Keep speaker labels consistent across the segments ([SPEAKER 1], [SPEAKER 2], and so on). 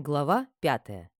[SPEAKER 1] Глава пятая.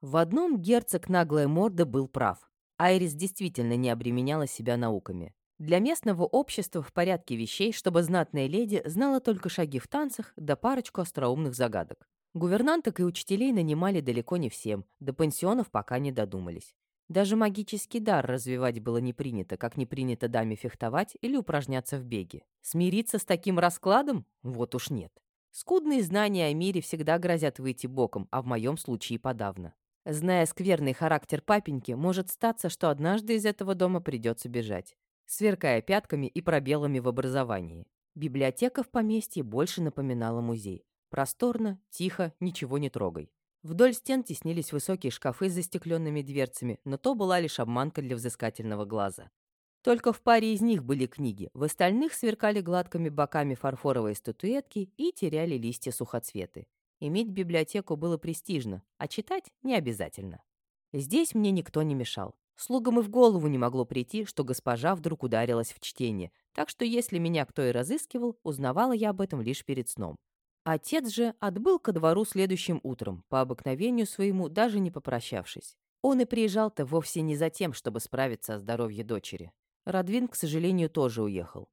[SPEAKER 1] В одном герцог наглая морда был прав. Айрис действительно не обременяла себя науками. Для местного общества в порядке вещей, чтобы знатная леди знала только шаги в танцах да парочку остроумных загадок. Гувернанток и учителей нанимали далеко не всем, до пансионов пока не додумались. Даже магический дар развивать было не принято, как не принято даме фехтовать или упражняться в беге. Смириться с таким раскладом? Вот уж нет. Скудные знания о мире всегда грозят выйти боком, а в моем случае подавно. Зная скверный характер папеньки, может статься, что однажды из этого дома придется бежать, сверкая пятками и пробелами в образовании. Библиотека в поместье больше напоминала музей. Просторно, тихо, ничего не трогай. Вдоль стен теснились высокие шкафы с застекленными дверцами, но то была лишь обманка для взыскательного глаза. Только в паре из них были книги, в остальных сверкали гладкими боками фарфоровые статуэтки и теряли листья сухоцветы. Иметь библиотеку было престижно, а читать не обязательно. Здесь мне никто не мешал. Слугам и в голову не могло прийти, что госпожа вдруг ударилась в чтение, так что если меня кто и разыскивал, узнавала я об этом лишь перед сном. Отец же отбыл ко двору следующим утром, по обыкновению своему даже не попрощавшись. Он и приезжал-то вовсе не за тем, чтобы справиться о здоровье дочери. Радвин, к сожалению, тоже уехал.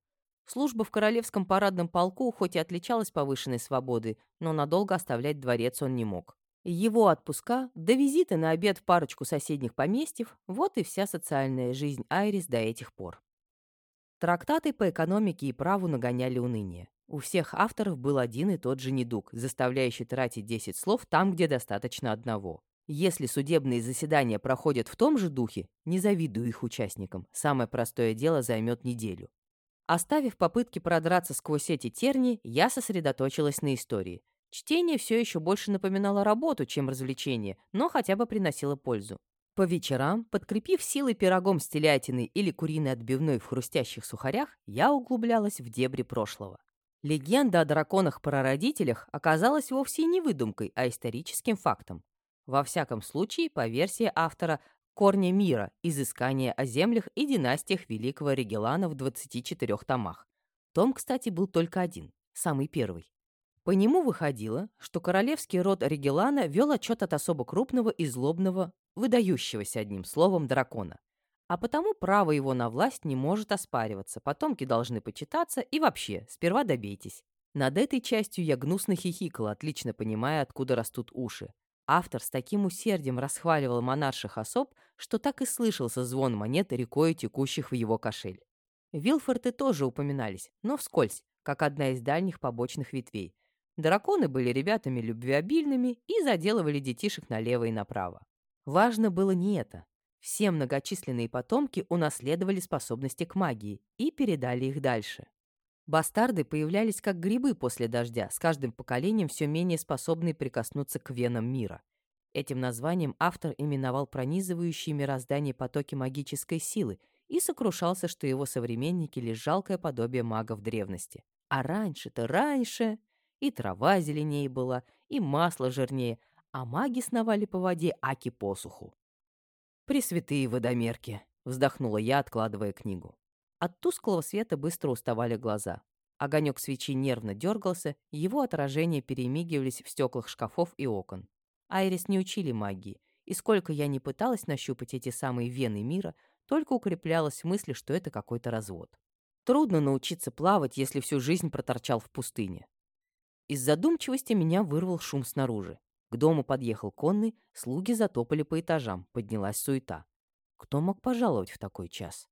[SPEAKER 1] Служба в Королевском парадном полку хоть и отличалась повышенной свободой, но надолго оставлять дворец он не мог. Его отпуска, до визита на обед в парочку соседних поместьев, вот и вся социальная жизнь Айрис до этих пор. Трактаты по экономике и праву нагоняли уныние. У всех авторов был один и тот же недуг, заставляющий тратить 10 слов там, где достаточно одного. Если судебные заседания проходят в том же духе, не завидую их участникам. Самое простое дело займет неделю. Оставив попытки продраться сквозь эти тернии, я сосредоточилась на истории. Чтение все еще больше напоминало работу, чем развлечение, но хотя бы приносило пользу. По вечерам, подкрепив силой пирогом с телятиной или куриной отбивной в хрустящих сухарях, я углублялась в дебри прошлого. Легенда о драконах-прародителях оказалась вовсе не выдумкой, а историческим фактом. Во всяком случае, по версии автора «Корня мира. Изыскание о землях и династиях Великого Регелана» в 24 томах. Том, кстати, был только один, самый первый. По нему выходило, что королевский род Регелана вел отчет от особо крупного и злобного, выдающегося одним словом дракона. А потому право его на власть не может оспариваться, потомки должны почитаться и вообще, сперва добейтесь. Над этой частью я гнусно хихикала, отлично понимая, откуда растут уши. Автор с таким усердием расхваливал монарших особ, что так и слышался звон монет рекой текущих в его кошель. Вилфорты тоже упоминались, но вскользь, как одна из дальних побочных ветвей. Драконы были ребятами любвеобильными и заделывали детишек налево и направо. Важно было не это. Все многочисленные потомки унаследовали способности к магии и передали их дальше. Бастарды появлялись как грибы после дождя, с каждым поколением все менее способные прикоснуться к венам мира. Этим названием автор именовал пронизывающие мироздание потоки магической силы и сокрушался, что его современники лишь жалкое подобие магов древности. А раньше-то раньше и трава зеленее была, и масло жирнее, а маги сновали по воде аки посуху. «Пресвятые водомерки!» — вздохнула я, откладывая книгу. От тусклого света быстро уставали глаза. Огонек свечи нервно дергался, его отражения перемигивались в стеклах шкафов и окон. Айрис не учили магии, и сколько я не пыталась нащупать эти самые вены мира, только укреплялась в мысли, что это какой-то развод. Трудно научиться плавать, если всю жизнь проторчал в пустыне. Из задумчивости меня вырвал шум снаружи. К дому подъехал конный, слуги затопали по этажам, поднялась суета. Кто мог пожаловать в такой час?